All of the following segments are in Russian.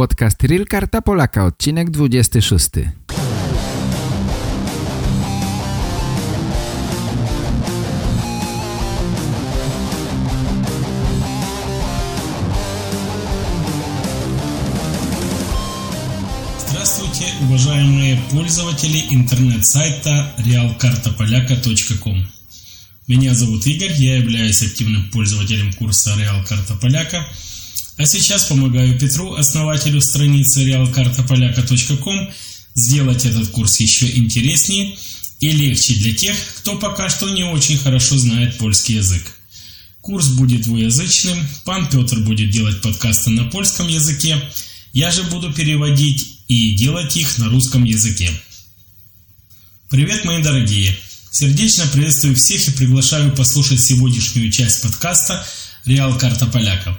Podcast Real Karta Polaka, odcinek 26. Здравствуйте, уважаемые пользователи интернет-сайта realkartapolaka.com. Меня зовут Игорь, я являюсь активным пользователем курса Real Карта Поляка, а сейчас помогаю Петру, основателю страницы realkartapolaka.com, сделать этот курс еще интереснее и легче для тех, кто пока что не очень хорошо знает польский язык. Курс будет двуязычным, пан Петр будет делать подкасты на польском языке, я же буду переводить и делать их на русском языке. Привет, мои дорогие! Сердечно приветствую всех и приглашаю послушать сегодняшнюю часть подкаста «Реал Карта Поляков».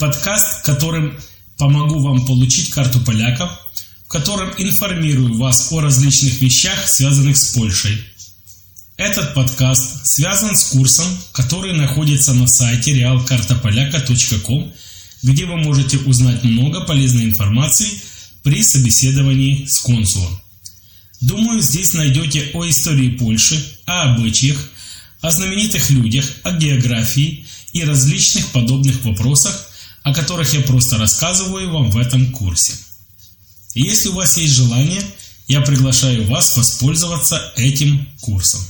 Подкаст, которым помогу вам получить карту поляков, в котором информирую вас о различных вещах, связанных с Польшей. Этот подкаст связан с курсом, который находится на сайте realkartapolaka.com, где вы можете узнать много полезной информации при собеседовании с консулом. Думаю, здесь найдете о истории Польши, о обычаях, о знаменитых людях, о географии и различных подобных вопросах, о которых я просто рассказываю вам в этом курсе. если у вас есть желание, я приглашаю вас воспользоваться этим курсом.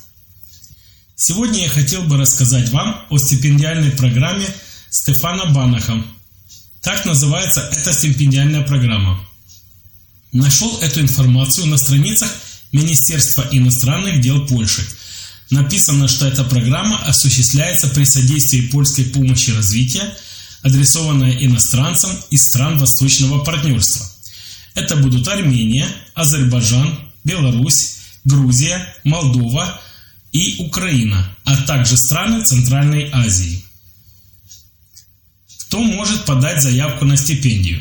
Сегодня я хотел бы рассказать вам о стипендиальной программе Стефана Банаха. Так называется эта стипендиальная программа. Нашел эту информацию на страницах Министерства иностранных дел Польши. Написано, что эта программа осуществляется при содействии польской помощи развития, адресованная иностранцам из стран Восточного партнерства. Это будут Армения, Азербайджан, Беларусь, Грузия, Молдова и Украина, а также страны Центральной Азии. Кто может подать заявку на стипендию?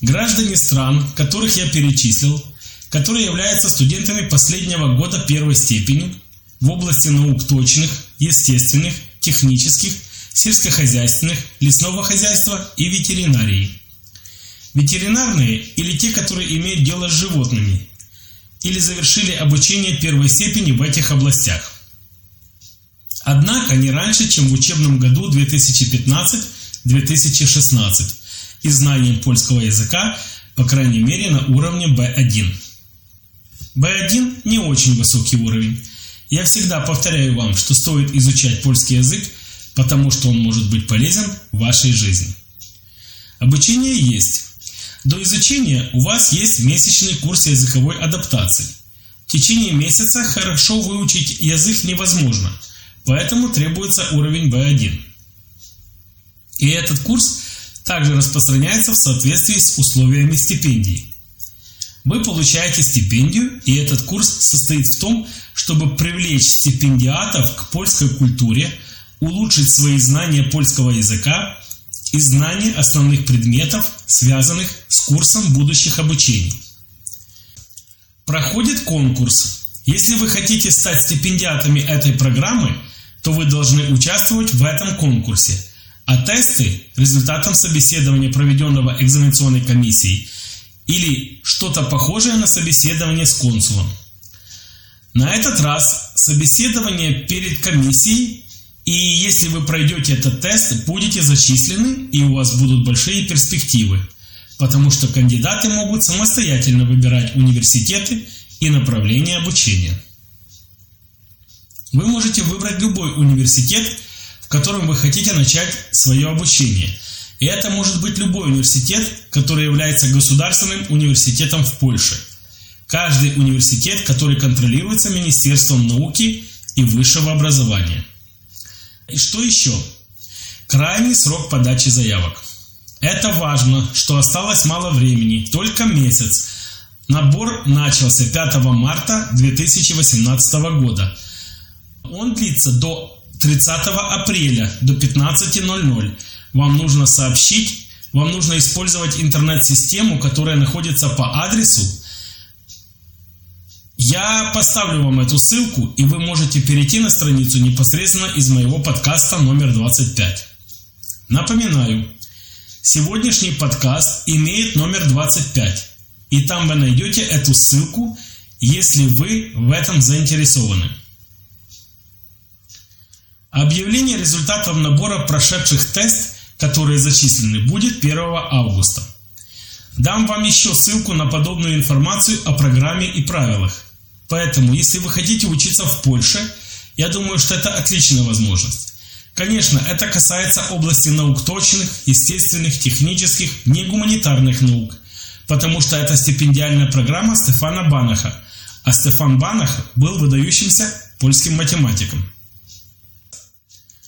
Граждане стран, которых я перечислил, которые являются студентами последнего года первой степени в области наук точных, естественных, технических, сельскохозяйственных, лесного хозяйства и ветеринарии. Ветеринарные или те, которые имеют дело с животными, или завершили обучение первой степени в этих областях. Однако не раньше, чем в учебном году 2015-2016 и знанием польского языка, по крайней мере, на уровне B1. B1 не очень высокий уровень. Я всегда повторяю вам, что стоит изучать польский язык, потому что он может быть полезен в вашей жизни. Обучение есть. До изучения у вас есть месячный курс языковой адаптации. В течение месяца хорошо выучить язык невозможно, поэтому требуется уровень B1. И этот курс также распространяется в соответствии с условиями стипендии. Вы получаете стипендию, и этот курс состоит в том, чтобы привлечь стипендиатов к польской культуре, улучшить свои знания польского языка и знания основных предметов, связанных с курсом будущих обучений. Проходит конкурс. Если вы хотите стать стипендиатами этой программы, то вы должны участвовать в этом конкурсе – а тесты результатом собеседования, проведенного экзаменационной комиссией, или что-то похожее на собеседование с консулом. На этот раз собеседование перед комиссией, и если вы пройдете этот тест, будете зачислены, и у вас будут большие перспективы, потому что кандидаты могут самостоятельно выбирать университеты и направления обучения. Вы можете выбрать любой университет – котором вы хотите начать свое обучение. И это может быть любой университет, который является государственным университетом в Польше. Каждый университет, который контролируется Министерством науки и высшего образования. И что еще? Крайний срок подачи заявок. Это важно, что осталось мало времени, только месяц. Набор начался 5 марта 2018 года. Он длится до 30 апреля до 15.00 вам нужно сообщить, вам нужно использовать интернет-систему, которая находится по адресу. Я поставлю вам эту ссылку, и вы можете перейти на страницу непосредственно из моего подкаста номер 25. Напоминаю, Сегодняшний подкаст имеет номер 25, и там вы найдете эту ссылку, если вы в этом заинтересованы. Объявление результатов набора прошедших тест, которые зачислены, будет 1 августа. Дам вам еще ссылку на подобную информацию о программе и правилах. Поэтому, если вы хотите учиться в Польше, я думаю, что это отличная возможность. Конечно, это касается области наук точных, естественных, технических, не гуманитарных наук, потому что это стипендиальная программа Стефана Банаха, а Стефан Банах был выдающимся польским математиком.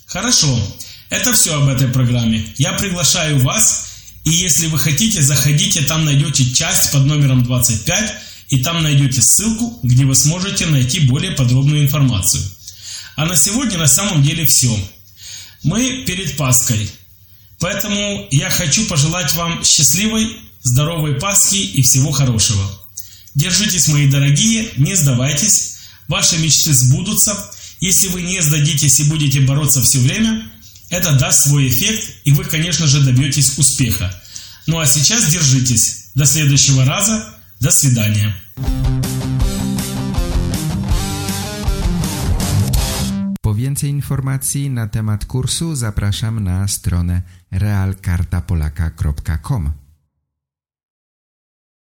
Хорошо, это все об этой программе. Я приглашаю вас, и если вы хотите, заходите, там найдете часть под номером 25, и там найдете ссылку, где вы сможете найти более подробную информацию. А на сегодня на самом деле все. Мы перед Пасхой. Поэтому я хочу пожелать вам счастливой, здоровой Пасхи и всего хорошего. Держитесь, мои дорогие, не сдавайтесь, ваши мечты сбудутся. Если вы не сдадитесь и будете бороться все время, это даст свой эффект, и вы, конечно же, добьетесь успеха. Ну а сейчас держитесь. До следующего раза. До свидания. Po więcej informacji na temat kursu zapraszam na stronę realkartapolaka.com.